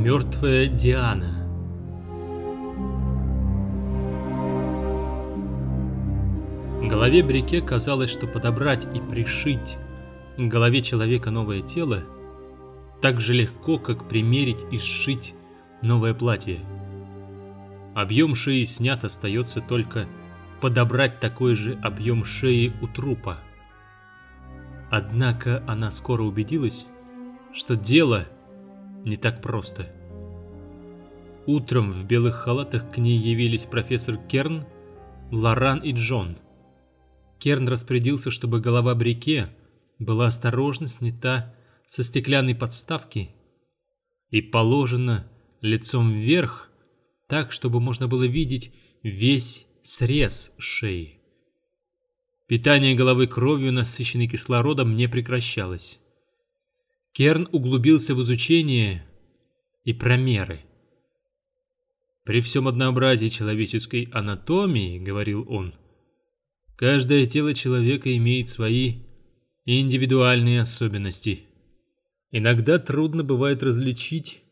Мертвая Диана Голове Брике казалось, что подобрать и пришить к голове человека новое тело так же легко, как примерить и сшить новое платье. Объем шеи снят, остается только подобрать такой же объем шеи у трупа. Однако она скоро убедилась, что дело не так просто. Утром в белых халатах к ней явились профессор Керн, Лоран и Джон. Керн распорядился, чтобы голова Брике была осторожно снята со стеклянной подставки и положена лицом вверх, так, чтобы можно было видеть весь срез шеи. Питание головы кровью, насыщенной кислородом, не прекращалось. Керн углубился в изучение и промеры. «При всем однообразии человеческой анатомии, — говорил он, — каждое тело человека имеет свои индивидуальные особенности. Иногда трудно бывает различить,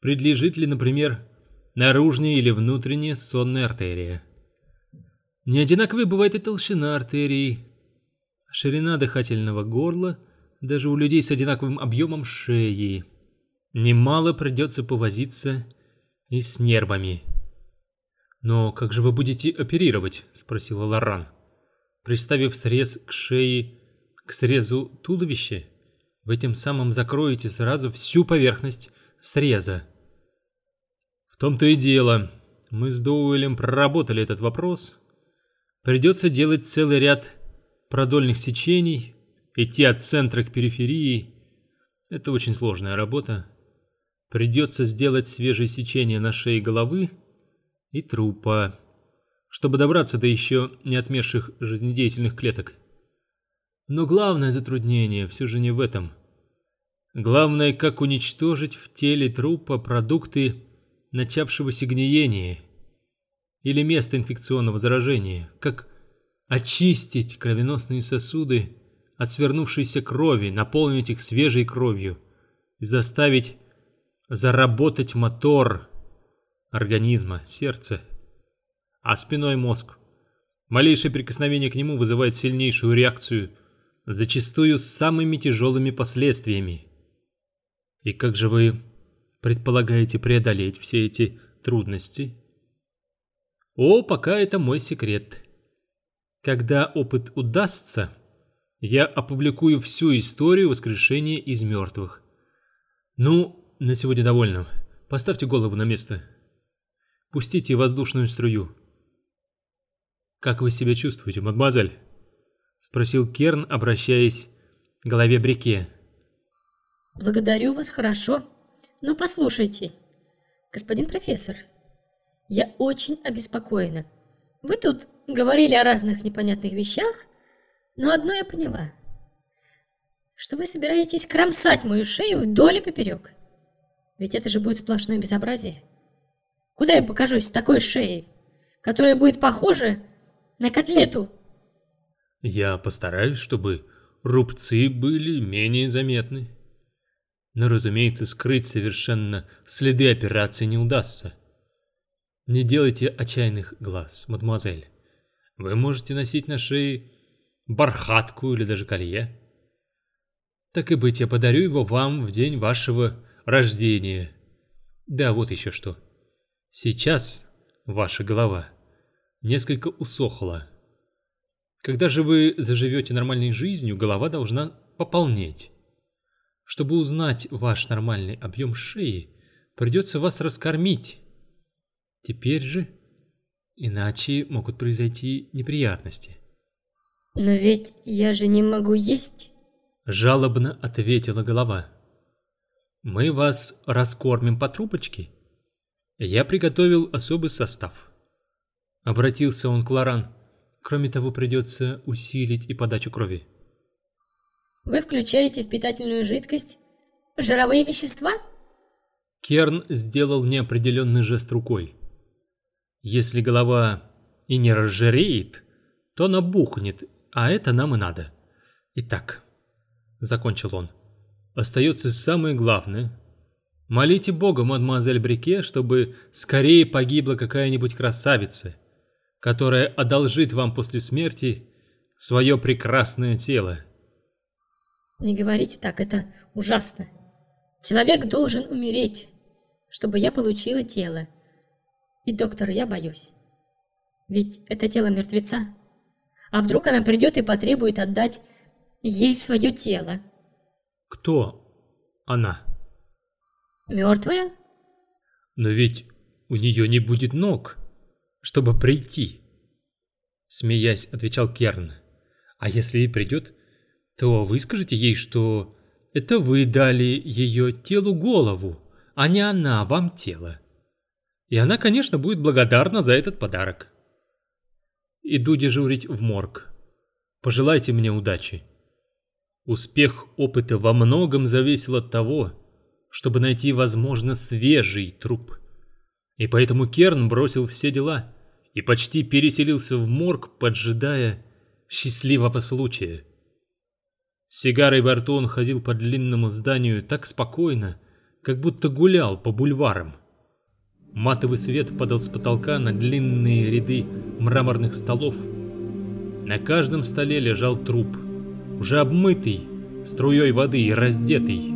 предлежит ли, например, наружная или внутренняя сонная артерия. Не одинаковой бывает и толщина артерий, ширина дыхательного горла, даже у людей с одинаковым объемом шеи. Немало придется повозиться и с нервами. «Но как же вы будете оперировать?» – спросила Лоран. Приставив срез к шее, к срезу туловища, вы тем самым закроете сразу всю поверхность среза. В том-то и дело. Мы с Доуэлем проработали этот вопрос – Придется делать целый ряд продольных сечений, идти от центра к периферии. Это очень сложная работа. Придется сделать свежее сечение на шее головы и трупа, чтобы добраться до еще не отмерших жизнедеятельных клеток. Но главное затруднение все же не в этом. Главное, как уничтожить в теле трупа продукты начавшегося гниения – или место инфекционного заражения, как очистить кровеносные сосуды от свернувшейся крови, наполнить их свежей кровью и заставить заработать мотор организма, сердце, а спиной мозг. Малейшее прикосновение к нему вызывает сильнейшую реакцию, зачастую с самыми тяжелыми последствиями. И как же вы предполагаете преодолеть все эти трудности? О, пока это мой секрет. Когда опыт удастся, я опубликую всю историю воскрешения из мертвых. Ну, на сегодня довольно. Поставьте голову на место. Пустите воздушную струю. «Как вы себя чувствуете, мадемуазель?» — спросил Керн, обращаясь к голове Брике. «Благодарю вас, хорошо. Но послушайте, господин профессор, я очень обеспокоена. Вы тут говорили о разных непонятных вещах, но одно я поняла. Что вы собираетесь кромсать мою шею вдоль и поперек. Ведь это же будет сплошное безобразие. Куда я покажусь с такой шеей, которая будет похожа на котлету? Я постараюсь, чтобы рубцы были менее заметны. Но, разумеется, скрыть совершенно следы операции не удастся. Не делайте отчаянных глаз, мадемуазель. Вы можете носить на шее бархатку или даже колье. Так и быть, я подарю его вам в день вашего рождения. Да, вот еще что. Сейчас ваша голова несколько усохла. Когда же вы заживете нормальной жизнью, голова должна пополнеть. Чтобы узнать ваш нормальный объем шеи, придется вас раскормить Теперь же, иначе могут произойти неприятности. Но ведь я же не могу есть. Жалобно ответила голова. Мы вас раскормим по трубочке. Я приготовил особый состав. Обратился он к Лоран. Кроме того, придется усилить и подачу крови. Вы включаете в питательную жидкость жировые вещества? Керн сделал неопределенный жест рукой. Если голова и не разжиреет, то она бухнет, а это нам и надо. Итак, закончил он, остается самое главное. Молите Бога, мадемуазель Брике, чтобы скорее погибла какая-нибудь красавица, которая одолжит вам после смерти свое прекрасное тело. Не говорите так, это ужасно. Человек должен умереть, чтобы я получила тело. И, доктор, я боюсь. Ведь это тело мертвеца. А вдруг она придет и потребует отдать ей свое тело? Кто она? Мертвая? Но ведь у нее не будет ног, чтобы прийти. Смеясь, отвечал Керн. А если и придет, то вы скажете ей, что это вы дали ее телу голову, а не она вам тело. И она, конечно, будет благодарна за этот подарок. Иду дежурить в морг. Пожелайте мне удачи. Успех опыта во многом зависел от того, чтобы найти, возможно, свежий труп. И поэтому Керн бросил все дела и почти переселился в морг, поджидая счастливого случая. С сигарой во рту он ходил по длинному зданию так спокойно, как будто гулял по бульварам. Матовый свет падал с потолка на длинные ряды мраморных столов. На каждом столе лежал труп, уже обмытый, струей воды и раздетый.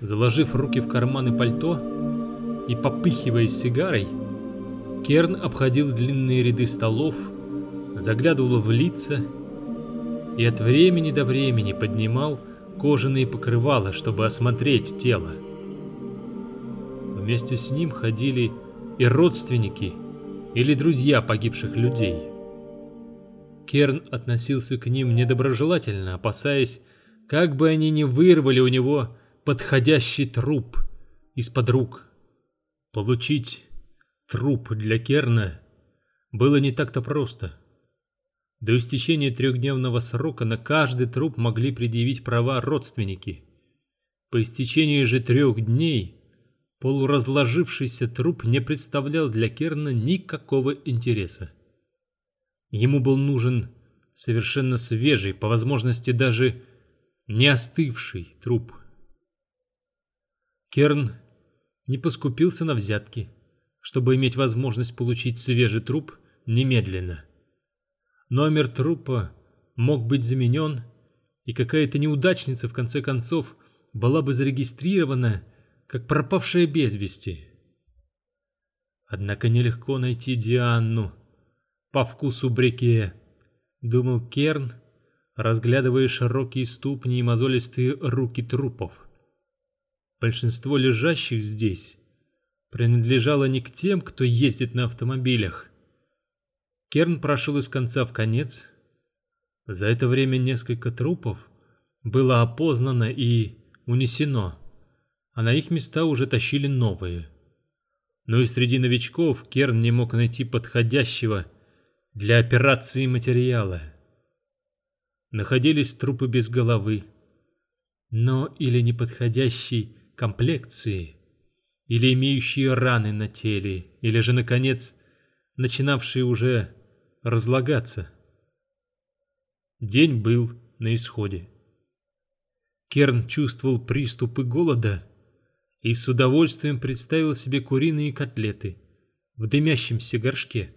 Заложив руки в карманы пальто и попыхивая сигарой, Керн обходил длинные ряды столов, заглядывал в лица и от времени до времени поднимал кожаные покрывала, чтобы осмотреть тело. Вместе с ним ходили и родственники или друзья погибших людей. Керн относился к ним недоброжелательно, опасаясь, как бы они не вырвали у него подходящий труп из-под рук. Получить труп для Керна было не так-то просто. До истечения трехдневного срока на каждый труп могли предъявить права родственники. По истечении же трех дней полуразложившийся труп не представлял для Керна никакого интереса. Ему был нужен совершенно свежий, по возможности даже не остывший труп. Керн не поскупился на взятки, чтобы иметь возможность получить свежий труп немедленно. Номер трупа мог быть заменен, и какая-то неудачница в конце концов была бы зарегистрирована как пропавшая без вести. Однако нелегко найти Дианну по вкусу Бреке, думал Керн, разглядывая широкие ступни и мозолистые руки трупов. Большинство лежащих здесь принадлежало не к тем, кто ездит на автомобилях. Керн прошел из конца в конец. За это время несколько трупов было опознано и унесено, а на их места уже тащили новые. Но и среди новичков Керн не мог найти подходящего для операции материала. Находились трупы без головы, но или неподходящий комплекции, или имеющие раны на теле, или же, наконец, начинавшие уже разлагаться. День был на исходе. Керн чувствовал приступы голода и с удовольствием представил себе куриные котлеты в дымящемся горшке.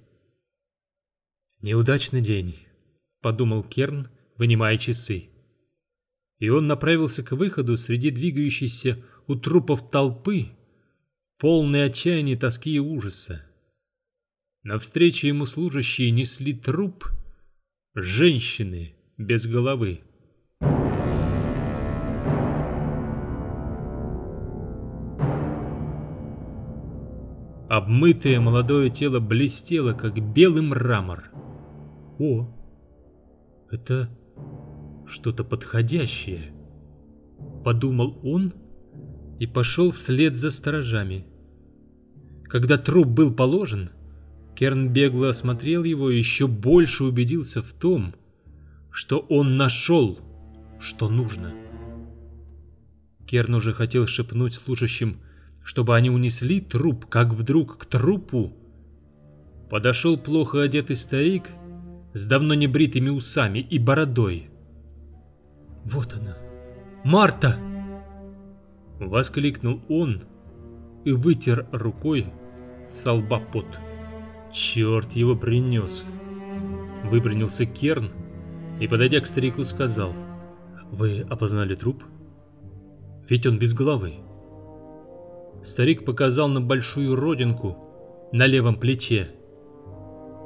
«Неудачный день», — подумал Керн, вынимая часы. И он направился к выходу среди двигающейся у трупов толпы, полной отчаяния, тоски и ужаса. Навстречу ему служащие несли труп женщины без головы. Обмытое молодое тело блестело, как белый мрамор. О, это что-то подходящее, подумал он, и пошел вслед за сторожами. Когда труп был положен, Керн бегло осмотрел его и еще больше убедился в том, что он нашел, что нужно. Керн уже хотел шепнуть служащим, чтобы они унесли труп, как вдруг к трупу подошел плохо одетый старик с давно небритыми усами и бородой. «Вот она! Марта!» Воскликнул он и вытер рукой со лба пот. Черт его принес. Выпрямился Керн и, подойдя к старику, сказал. Вы опознали труп? Ведь он без головы. Старик показал на большую родинку на левом плече.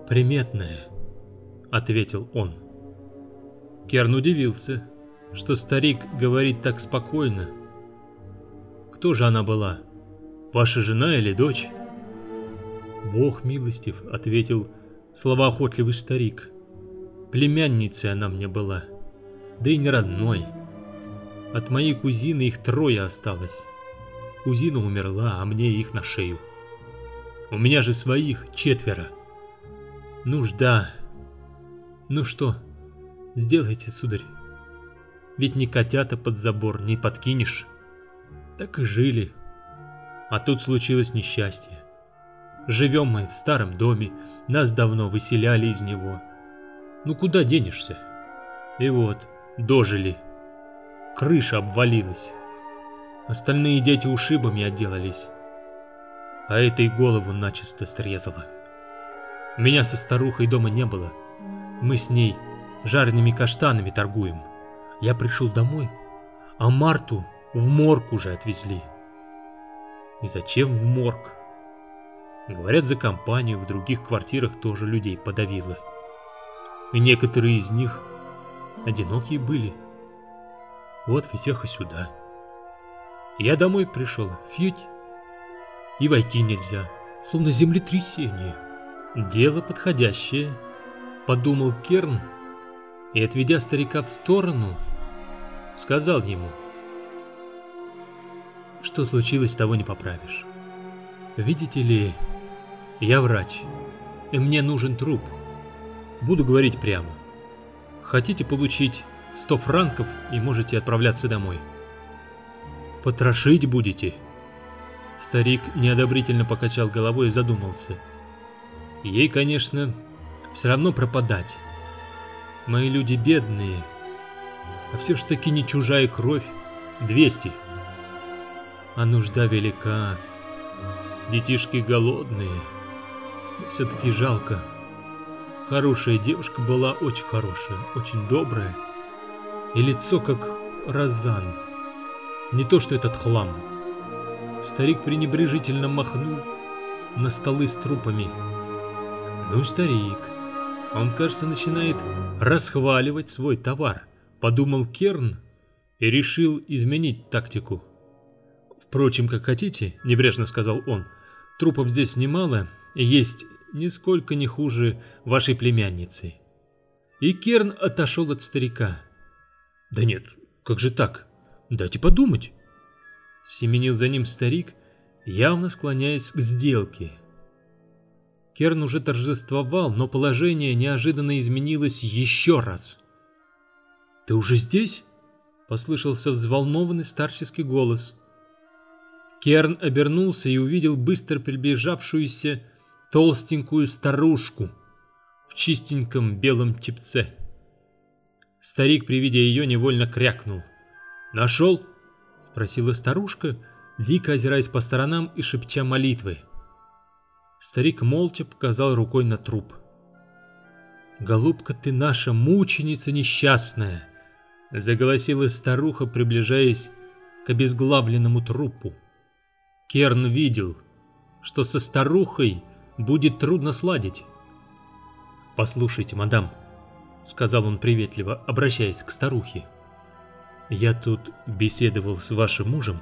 «Приметная», — ответил он. Керн удивился, что старик говорит так спокойно. «Кто же она была? Ваша жена или дочь?» «Бог милостив», — ответил словоохотливый старик. «Племянницей она мне была, да и не родной. От моей кузины их трое осталось. Кузина умерла, а мне их на шею. У меня же своих четверо. Нужда. Ну что, сделайте, сударь. Ведь не котята под забор не подкинешь. Так и жили. А тут случилось несчастье. Живем мы в старом доме, нас давно выселяли из него. Ну куда денешься? И вот, дожили. Крыша обвалилась. Остальные дети ушибами отделались. А этой голову начисто срезала. Меня со старухой дома не было. Мы с ней жареными каштанами торгуем. Я пришел домой, а Марту в морг уже отвезли. И зачем в морг? Говорят, за компанию в других квартирах тоже людей подавило. И некоторые из них одинокие были. Вот всех и сюда. Я домой пришел, фьють, и войти нельзя, словно землетрясение. Дело подходящее, подумал Керн, и, отведя старика в сторону, сказал ему, что случилось, того не поправишь. Видите ли, я врач, и мне нужен труп. Буду говорить прямо. Хотите получить 100 франков и можете отправляться домой. Потрошить будете?» Старик неодобрительно покачал головой и задумался. «Ей, конечно, все равно пропадать. Мои люди бедные, а все ж таки не чужая кровь. 200. А нужда велика. Детишки голодные. Все-таки жалко. Хорошая девушка была, очень хорошая, очень добрая. И лицо как розан. Не то, что этот хлам. Старик пренебрежительно махнул на столы с трупами. Ну, старик, он, кажется, начинает расхваливать свой товар, подумал Керн и решил изменить тактику. Впрочем, как хотите, небрежно сказал он, трупов здесь немало, и есть нисколько не хуже вашей племянницы. И Керн отошел от старика. Да нет, как же так? Дайте подумать. Семенил за ним старик, явно склоняясь к сделке. Керн уже торжествовал, но положение неожиданно изменилось еще раз. «Ты уже здесь?» — послышался взволнованный старческий голос. Керн обернулся и увидел быстро приближавшуюся толстенькую старушку в чистеньком белом типце. Старик при виде ее невольно крякнул. «Нашел?» — спросила старушка, дико озираясь по сторонам и шепча молитвы. Старик молча показал рукой на труп. «Голубка ты наша, мученица несчастная!» — заголосила старуха, приближаясь к обезглавленному трупу. Керн видел, что со старухой будет трудно сладить. «Послушайте, мадам», — сказал он приветливо, обращаясь к старухе, — я тут беседовал с вашим мужем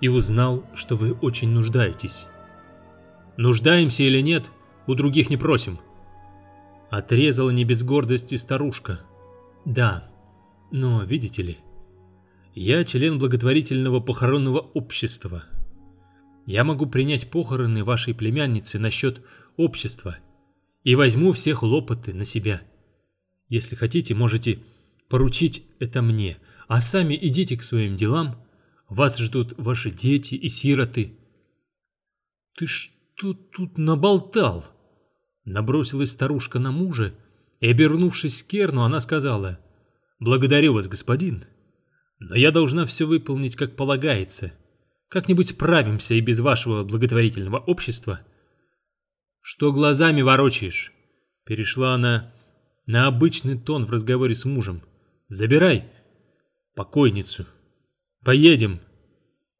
и узнал, что вы очень нуждаетесь. Нуждаемся или нет, у других не просим. Отрезала не без гордости старушка. Да, но видите ли, я член благотворительного похоронного общества. Я могу принять похороны вашей племянницы на счет общества и возьму все хлопоты на себя. Если хотите, можете поручить это мне – а сами идите к своим делам. Вас ждут ваши дети и сироты. Ты что тут наболтал? Набросилась старушка на мужа, и, обернувшись к Керну, она сказала, «Благодарю вас, господин, но я должна все выполнить, как полагается. Как-нибудь справимся и без вашего благотворительного общества. Что глазами ворочаешь? Перешла она на обычный тон в разговоре с мужем. Забирай покойницу. Поедем.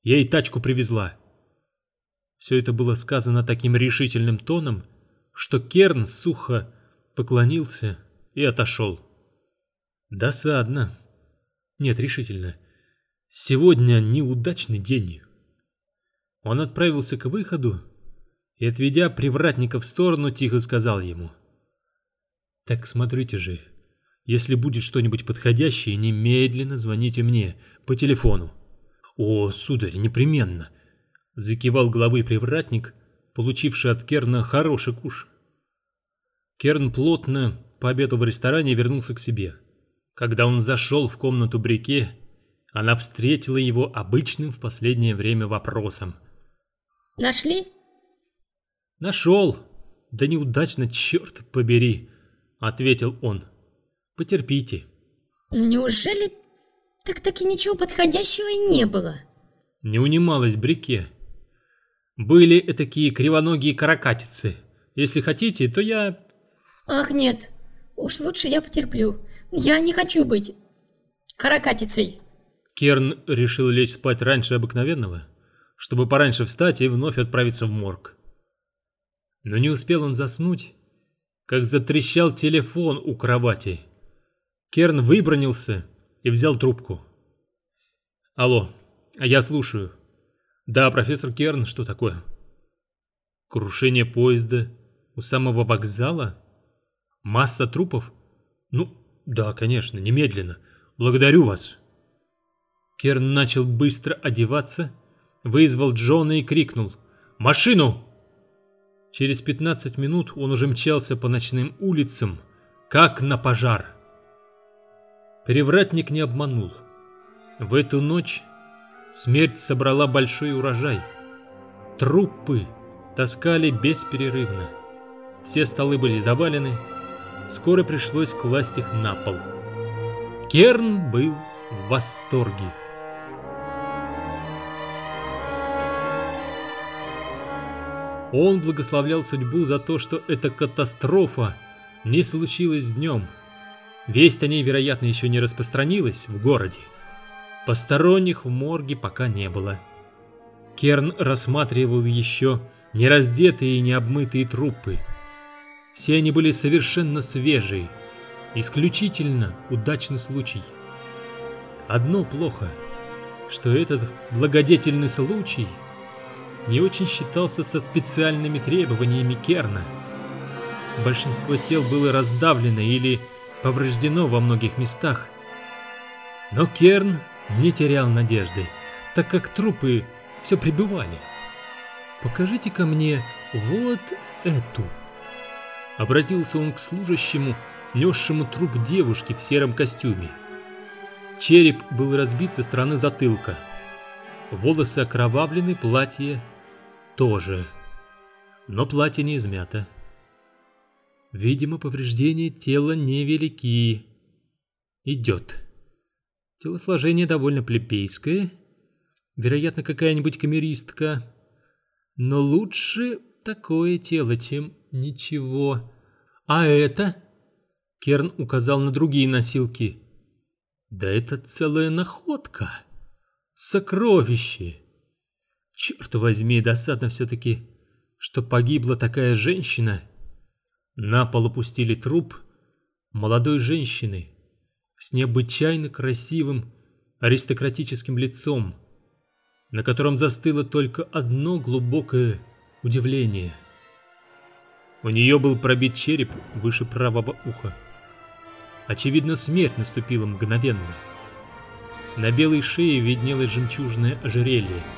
Я ей тачку привезла. Все это было сказано таким решительным тоном, что Керн сухо поклонился и отошел. Досадно. Нет, решительно. Сегодня неудачный день. Он отправился к выходу и, отведя привратника в сторону, тихо сказал ему. «Так смотрите же, если будет что-нибудь подходящее, немедленно звоните мне по телефону». «О, сударь, непременно!» — закивал головой привратник, получивший от Керна хороший куш. Керн плотно пообедал в ресторане и вернулся к себе. Когда он зашел в комнату Брике, она встретила его обычным в последнее время вопросом. Нашли? Нашел. Да неудачно, черт побери, ответил он. Потерпите. Ну неужели так таки ничего подходящего и не было? Не унималась Брике. Были такие кривоногие каракатицы. Если хотите, то я... Ах, нет. Уж лучше я потерплю. Я не хочу быть каракатицей. Керн решил лечь спать раньше обыкновенного чтобы пораньше встать и вновь отправиться в морг. Но не успел он заснуть, как затрещал телефон у кровати. Керн выбронился и взял трубку. «Алло, а я слушаю. Да, профессор Керн, что такое?» «Крушение поезда у самого вокзала? Масса трупов? Ну, да, конечно, немедленно. Благодарю вас». Керн начал быстро одеваться вызвал Джона и крикнул «Машину!». Через 15 минут он уже мчался по ночным улицам, как на пожар. Перевратник не обманул. В эту ночь смерть собрала большой урожай. Трупы таскали бесперерывно. Все столы были завалены, скоро пришлось класть их на пол. Керн был в восторге. Он благословлял судьбу за то, что эта катастрофа не случилась днем. Весть о ней, вероятно, еще не распространилась в городе. Посторонних в морге пока не было. Керн рассматривал еще нераздетые и необмытые трупы. Все они были совершенно свежие. Исключительно удачный случай. Одно плохо, что этот благодетельный случай – не очень считался со специальными требованиями Керна. Большинство тел было раздавлено или повреждено во многих местах. Но Керн не терял надежды, так как трупы все прибывали. «Покажите-ка мне вот эту». Обратился он к служащему, несшему труп девушки в сером костюме. Череп был разбит со стороны затылка. Волосы окровавлены, платье тоже. Но платье не измято. Видимо, повреждения тела невелики. Идет. Телосложение довольно плебейское. Вероятно, какая-нибудь камеристка. Но лучше такое тело, чем ничего. А это? Керн указал на другие носилки. Да это целая находка. Сокровище. Черт возьми, досадно все-таки, что погибла такая женщина. На пол опустили труп молодой женщины с необычайно красивым аристократическим лицом, на котором застыло только одно глубокое удивление. У нее был пробит череп выше правого уха. Очевидно, смерть наступила мгновенно. На белой шее виднелось жемчужное ожерелье –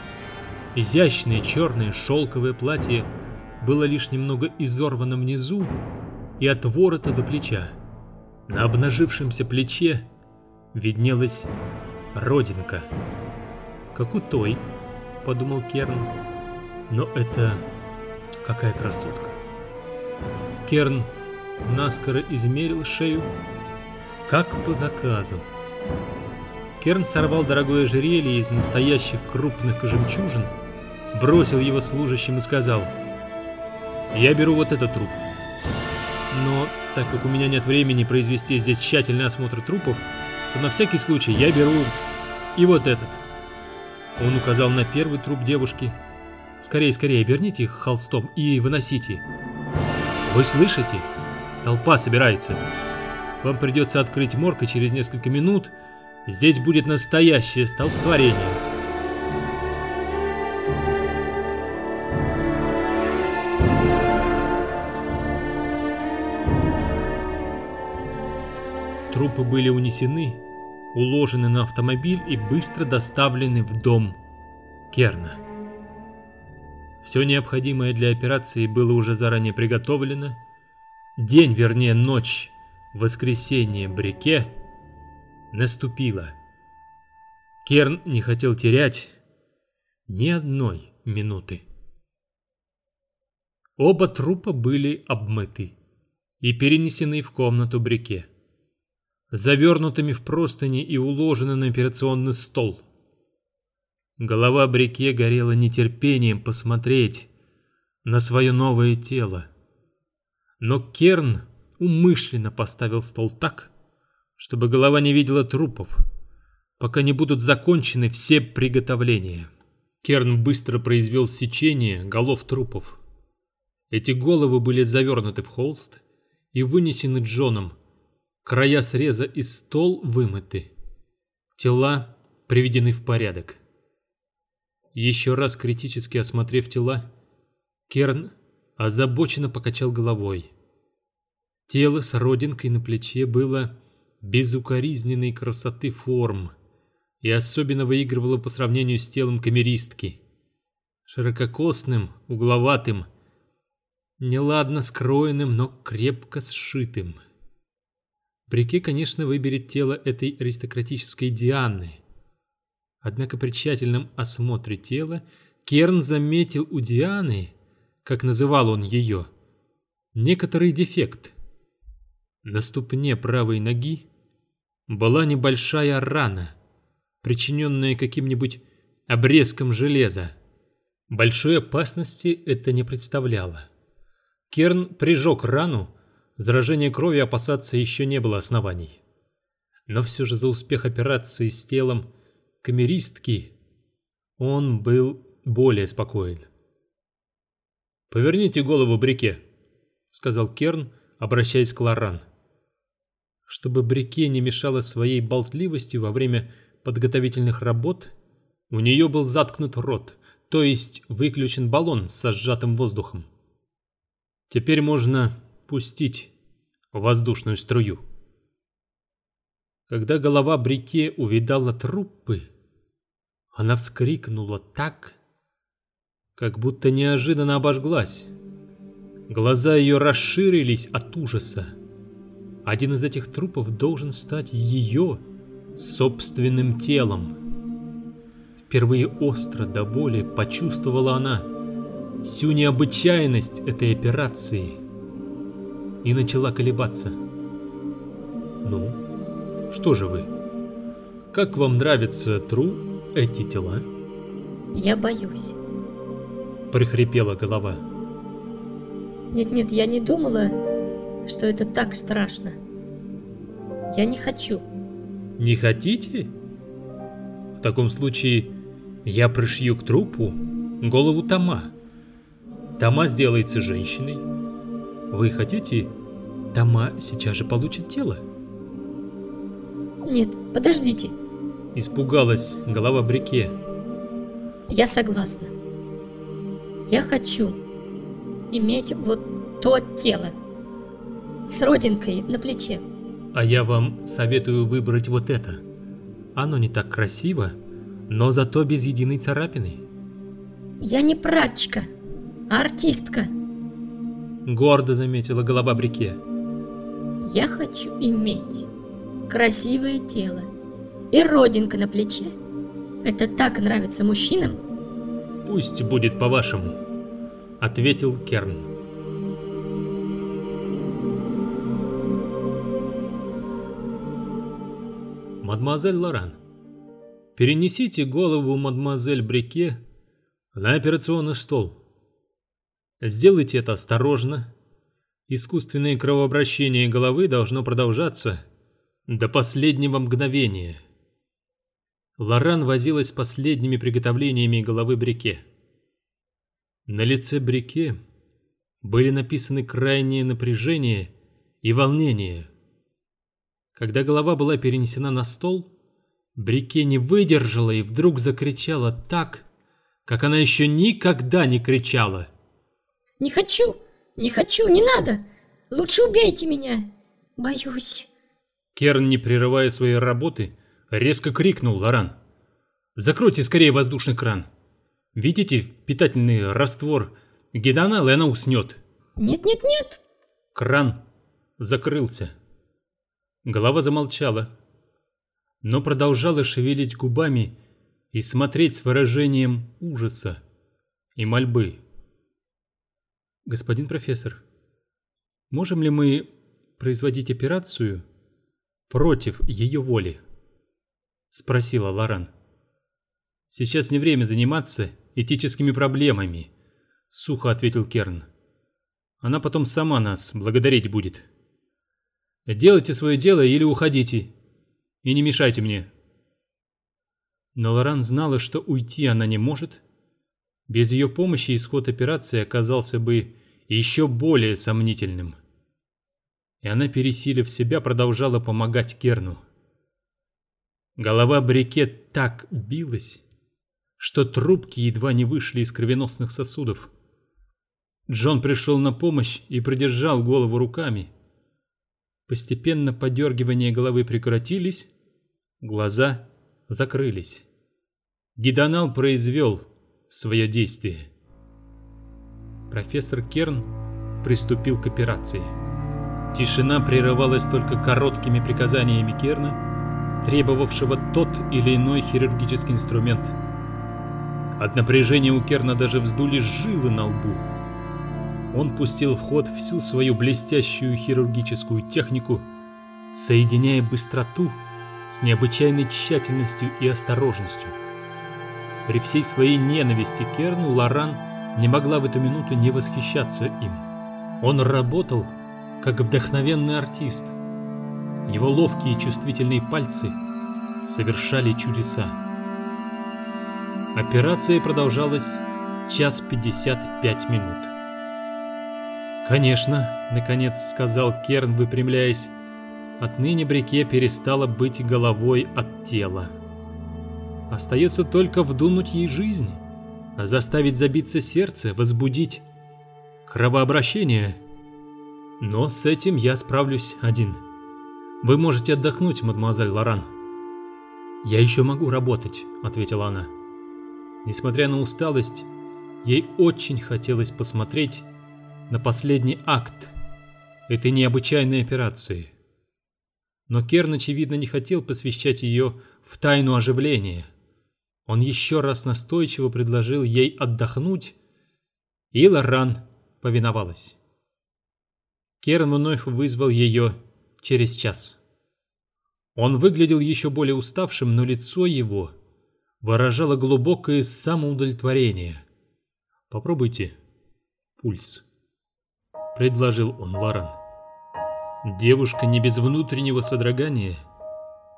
Изящное черное шелковое платье было лишь немного изорвано внизу и от ворота до плеча. На обнажившемся плече виднелась родинка. «Как у той», — подумал Керн. «Но это какая красотка!» Керн наскоро измерил шею, как по заказу. Керн сорвал дорогое ожерелье из настоящих крупных жемчужин, бросил его служащим и сказал, «Я беру вот этот труп. Но, так как у меня нет времени произвести здесь тщательный осмотр трупов, то на всякий случай я беру и вот этот». Он указал на первый труп девушки. «Скорее, скорее, оберните их холстом и выносите». «Вы слышите? Толпа собирается. Вам придется открыть морг, и через несколько минут здесь будет настоящее столпотворение». Трупы были унесены, уложены на автомобиль и быстро доставлены в дом Керна. Все необходимое для операции было уже заранее приготовлено. День, вернее ночь, воскресенье Брике наступила. Керн не хотел терять ни одной минуты. Оба трупа были обмыты и перенесены в комнату Брике завернутыми в простыни и уложены на операционный стол. Голова Брике горела нетерпением посмотреть на свое новое тело. Но Керн умышленно поставил стол так, чтобы голова не видела трупов, пока не будут закончены все приготовления. Керн быстро произвел сечение голов трупов. Эти головы были завернуты в холст и вынесены Джоном, Края среза и стол вымыты. Тела приведены в порядок. Еще раз критически осмотрев тела, Керн озабоченно покачал головой. Тело с родинкой на плече было безукоризненной красоты форм и особенно выигрывало по сравнению с телом камеристки. Ширококосным, угловатым, неладно скроенным, но крепко сшитым. Брике, конечно, выберет тело этой аристократической Дианы. Однако при тщательном осмотре тела Керн заметил у Дианы, как называл он ее, некоторый дефект. На ступне правой ноги была небольшая рана, причиненная каким-нибудь обрезком железа. Большой опасности это не представляло. Керн прижег рану, Заражения крови опасаться еще не было оснований. Но все же за успех операции с телом камеристки он был более спокоен. «Поверните голову Брике», — сказал Керн, обращаясь к Лоран. Чтобы Брике не мешала своей болтливостью во время подготовительных работ, у нее был заткнут рот, то есть выключен баллон с сжатым воздухом. Теперь можно пустить воздушную струю. Когда голова Брике увидала трупы, она вскрикнула так, как будто неожиданно обожглась. Глаза ее расширились от ужаса. Один из этих трупов должен стать ее собственным телом. Впервые остро до боли почувствовала она всю необычайность этой операции – и начала колебаться. «Ну, что же вы? Как вам нравится Тру эти тела?» «Я боюсь», — прихрипела голова. «Нет-нет, я не думала, что это так страшно. Я не хочу». «Не хотите? В таком случае я пришью к трупу голову Тома. Тома сделается женщиной, вы хотите, Тома сейчас же получит тело? Нет, подождите. Испугалась голова Брике. Я согласна. Я хочу иметь вот то тело с родинкой на плече. А я вам советую выбрать вот это. Оно не так красиво, но зато без единой царапины. Я не прачка, а артистка. Гордо заметила голова Брике. Я хочу иметь красивое тело и родинка на плече. Это так нравится мужчинам? Пусть будет по-вашему, ответил Керн. Мадемуазель Лоран, перенесите голову мадемуазель Брике на операционный стол. Сделайте это осторожно. Искусственное кровообращение головы должно продолжаться до последнего мгновения. Лоран возилась с последними приготовлениями головы Брике. На лице Брике были написаны крайнее напряжение и волнение. Когда голова была перенесена на стол, Брике не выдержала и вдруг закричала так, как она еще никогда не кричала. «Не хочу! Не хочу! Не надо! Лучше убейте меня! Боюсь!» Керн, не прерывая своей работы, резко крикнул Лоран. «Закройте скорее воздушный кран! Видите питательный раствор гиданал, и она уснет!» «Нет-нет-нет!» Кран закрылся. Голова замолчала, но продолжала шевелить губами и смотреть с выражением ужаса и мольбы. «Господин профессор, можем ли мы производить операцию против ее воли?» — спросила Лоран. «Сейчас не время заниматься этическими проблемами», — сухо ответил Керн. «Она потом сама нас благодарить будет. Делайте свое дело или уходите, и не мешайте мне». Но Лоран знала, что уйти она не может. Без ее помощи исход операции оказался бы еще более сомнительным. И она, пересилив себя, продолжала помогать Керну. Голова Брикет так билась, что трубки едва не вышли из кровеносных сосудов. Джон пришел на помощь и придержал голову руками. Постепенно подергивания головы прекратились, глаза закрылись. Гидонал произвел свое действие. Профессор Керн приступил к операции. Тишина прерывалась только короткими приказаниями Керна, требовавшего тот или иной хирургический инструмент. От напряжения у Керна даже вздулись жилы на лбу. Он пустил в ход всю свою блестящую хирургическую технику, соединяя быстроту с необычайной тщательностью и осторожностью. При всей своей ненависти к Керну Лоран не могла в эту минуту не восхищаться им. Он работал, как вдохновенный артист. Его ловкие и чувствительные пальцы совершали чудеса. Операция продолжалась час пятьдесят пять минут. «Конечно», — наконец сказал Керн, выпрямляясь, — «отныне Брике перестала быть головой от тела». Остается только вдунуть ей жизнь, заставить забиться сердце, возбудить кровообращение. Но с этим я справлюсь один. Вы можете отдохнуть, мадемуазель Лоран. Я еще могу работать, ответила она. Несмотря на усталость, ей очень хотелось посмотреть на последний акт этой необычайной операции. Но Керн, очевидно, не хотел посвящать ее в тайну оживления – он еще раз настойчиво предложил ей отдохнуть, и Лоран повиновалась. Керн вновь вызвал ее через час. Он выглядел еще более уставшим, но лицо его выражало глубокое самоудовлетворение. «Попробуйте пульс», — предложил он Лоран. Девушка не без внутреннего содрогания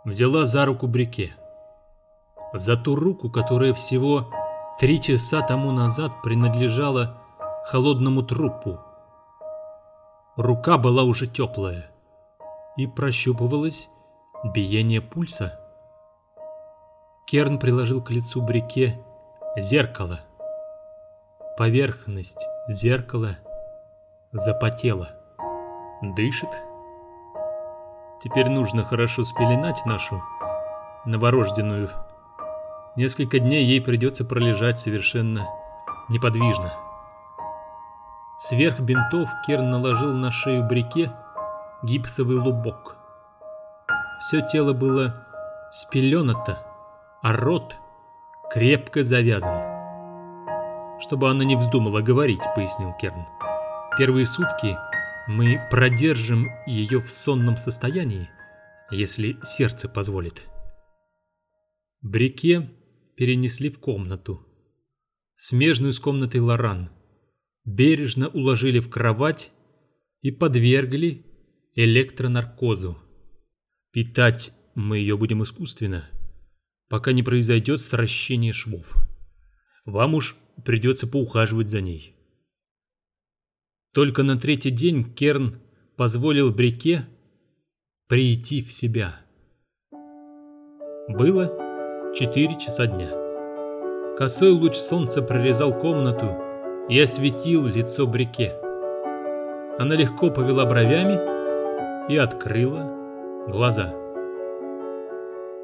взяла за руку Брике за ту руку, которая всего три часа тому назад принадлежала холодному трупу. Рука была уже теплая и прощупывалось биение пульса. Керн приложил к лицу Брике зеркало. Поверхность зеркала запотела. Дышит. Теперь нужно хорошо спеленать нашу новорожденную Несколько дней ей придется пролежать совершенно неподвижно. Сверх бинтов Керн наложил на шею Брике гипсовый лубок. Все тело было спеленато, а рот крепко завязан. «Чтобы она не вздумала говорить», — пояснил Керн. «Первые сутки мы продержим ее в сонном состоянии, если сердце позволит». Брике перенесли в комнату, смежную с комнатой Лоран, бережно уложили в кровать и подвергли электронаркозу. Питать мы ее будем искусственно, пока не произойдет сращение швов. Вам уж придется поухаживать за ней. Только на третий день Керн позволил Брике прийти в себя. Было четыре часа дня. Косой луч солнца прорезал комнату и осветил лицо Брике. Она легко повела бровями и открыла глаза.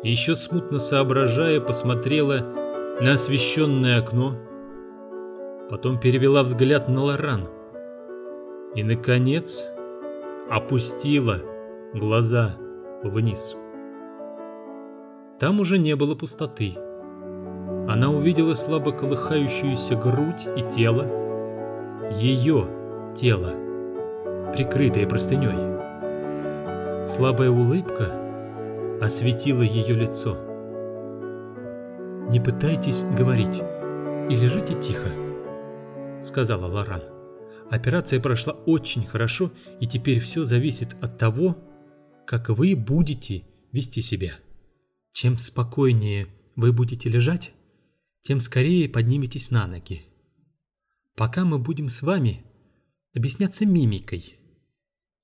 Еще смутно соображая, посмотрела на освещенное окно, потом перевела взгляд на Лоран и, наконец, опустила глаза вниз. Там уже не было пустоты. Она увидела слабо колыхающуюся грудь и тело, ее тело, прикрытое простыней. Слабая улыбка осветила ее лицо. «Не пытайтесь говорить и лежите тихо», — сказала Лоран. Операция прошла очень хорошо, и теперь все зависит от того, как вы будете вести себя. Чем спокойнее вы будете лежать, тем скорее подниметесь на ноги. Пока мы будем с вами объясняться мимикой.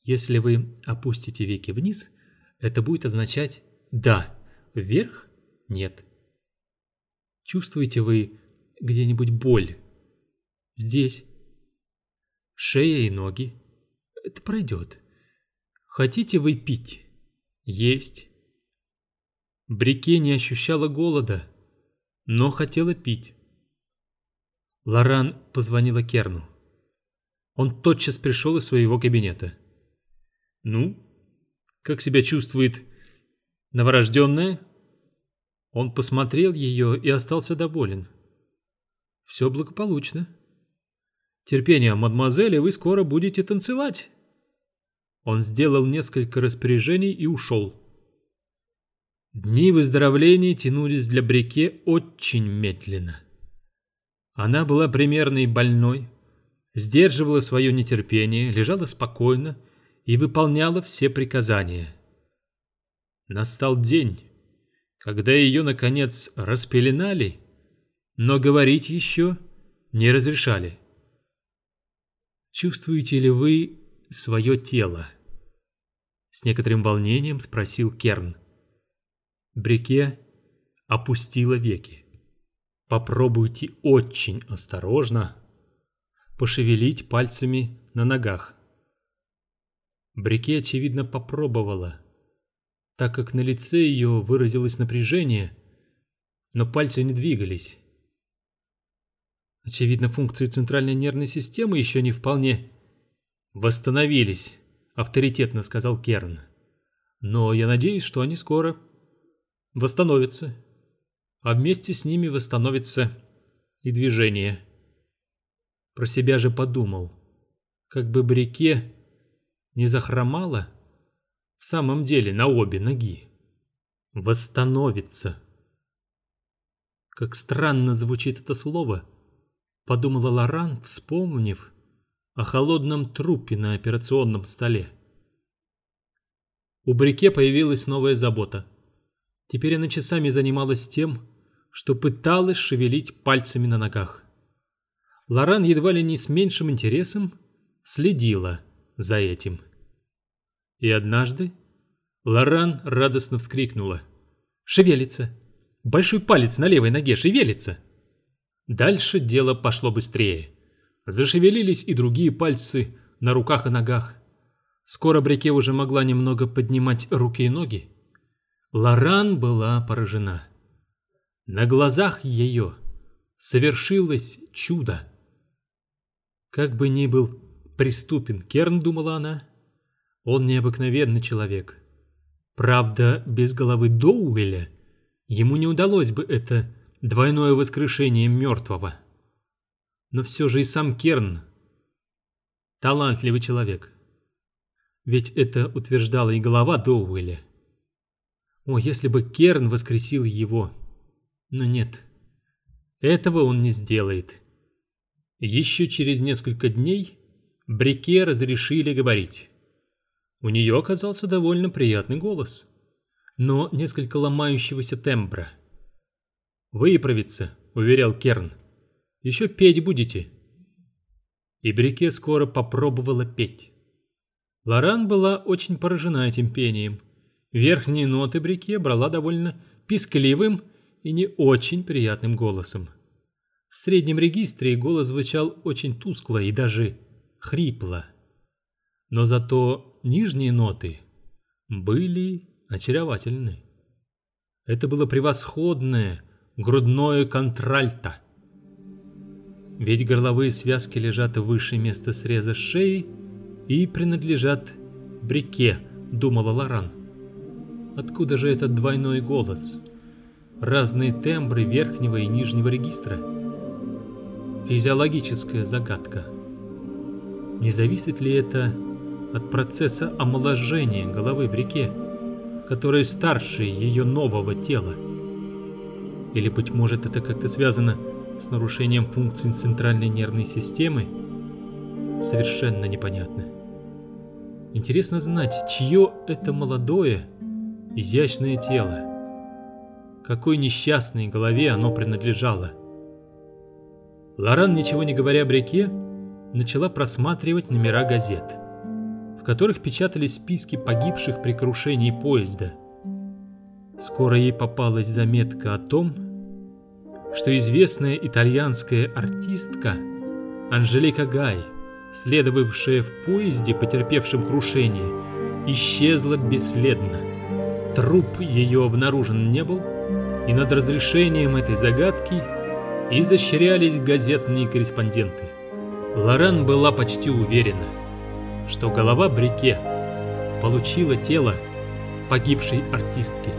Если вы опустите веки вниз, это будет означать «да», вверх – «нет». Чувствуете вы где-нибудь боль? Здесь шея и ноги. Это пройдет. Хотите вы пить? Есть. Брике не ощущала голода, но хотела пить. Лоран позвонила Керну. Он тотчас пришел из своего кабинета. «Ну, как себя чувствует новорожденная?» Он посмотрел ее и остался доволен. «Все благополучно». Терпение, мадемуазель, и вы скоро будете танцевать. Он сделал несколько распоряжений и ушел. Дни выздоровления тянулись для Брике очень медленно. Она была примерной больной, сдерживала свое нетерпение, лежала спокойно и выполняла все приказания. Настал день, когда ее, наконец, распеленали, но говорить еще не разрешали. Чувствуете ли вы свое тело? С некоторым волнением спросил Керн. Брике опустила веки. Попробуйте очень осторожно пошевелить пальцами на ногах. Брике, очевидно, попробовала, так как на лице ее выразилось напряжение, но пальцы не двигались. Очевидно, функции центральной нервной системы еще не вполне восстановились, авторитетно сказал Керн. Но я надеюсь, что они скоро восстановятся. А вместе с ними восстановится и движение. Про себя же подумал, как бы Брике не захромала в самом деле на обе ноги. Восстановится. Как странно звучит это слово – подумала Лоран, вспомнив о холодном трупе на операционном столе. У Брике появилась новая забота. Теперь она часами занималась тем, что пыталась шевелить пальцами на ногах. Лоран едва ли не с меньшим интересом следила за этим. И однажды Лоран радостно вскрикнула. «Шевелится! Большой палец на левой ноге шевелится!» Дальше дело пошло быстрее. Зашевелились и другие пальцы на руках и ногах. Скоро Брике уже могла немного поднимать руки и ноги. Лоран была поражена. На глазах ее совершилось чудо. Как бы ни был преступен Керн, думала она, он необыкновенный человек. Правда, без головы Доуэля ему не удалось бы это двойное воскрешение мертвого. Но все же и сам Керн – талантливый человек. Ведь это утверждала и голова Доуэля. О, если бы Керн воскресил его Но нет, этого он не сделает. Еще через несколько дней Брике разрешили говорить. У нее оказался довольно приятный голос, но несколько ломающегося тембра. «Выправиться», — уверял Керн. «Еще петь будете». И Брике скоро попробовала петь. Лоран была очень поражена этим пением. Верхние ноты Брике брала довольно пискливым и не очень приятным голосом. В среднем регистре голос звучал очень тускло и даже хрипло. Но зато нижние ноты были очаровательны. Это было превосходное грудное контральто. Ведь горловые связки лежат выше места среза шеи и принадлежат брике, думала Лоран. Откуда же этот двойной голос? Разные тембры верхнего и нижнего регистра. Физиологическая загадка. Не зависит ли это от процесса омоложения головы в реке, который старше ее нового тела? Или, быть может, это как-то связано с нарушением функций центральной нервной системы? Совершенно непонятно. Интересно знать, чье это молодое, изящное тело. Какой несчастной голове оно принадлежало. Лоран, ничего не говоря об реке, начала просматривать номера газет, в которых печатались списки погибших при крушении поезда. Скоро ей попалась заметка о том, что известная итальянская артистка Анжелика Гай, следовавшая в поезде, потерпевшем крушение, исчезла бесследно. Труп ее обнаружен не был, и над разрешением этой загадки изощрялись газетные корреспонденты. Лорен была почти уверена, что голова Брике получила тело погибшей артистки.